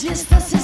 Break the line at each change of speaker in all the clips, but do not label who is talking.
distância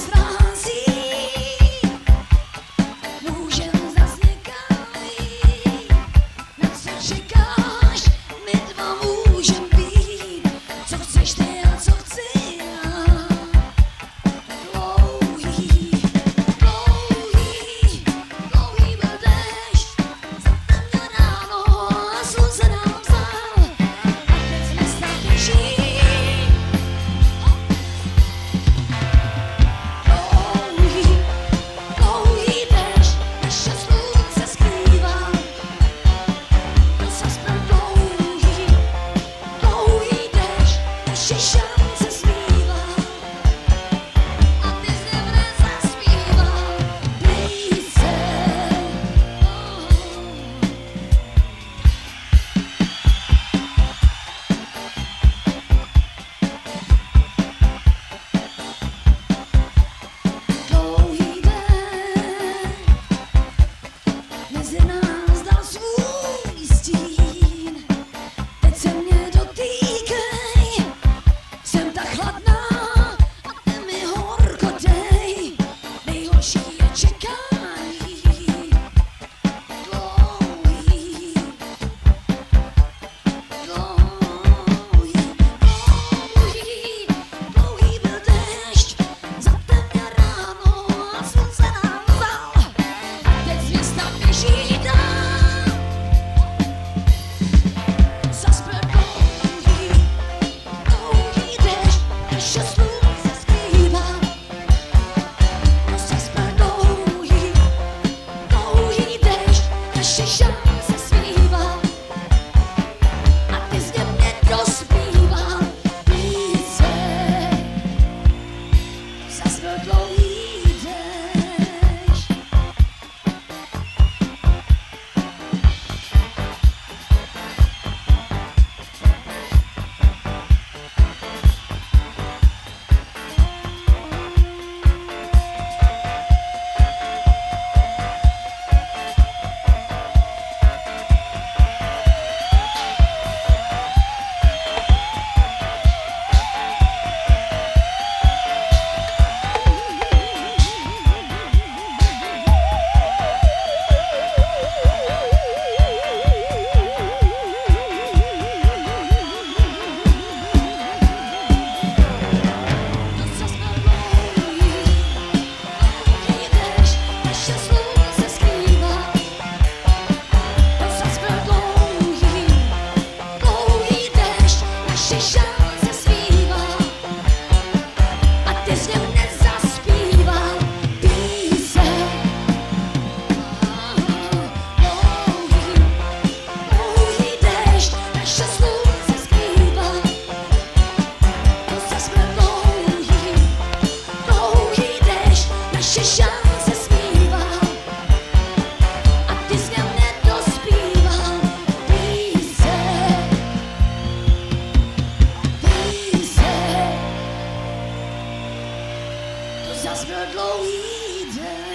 not Norwegian.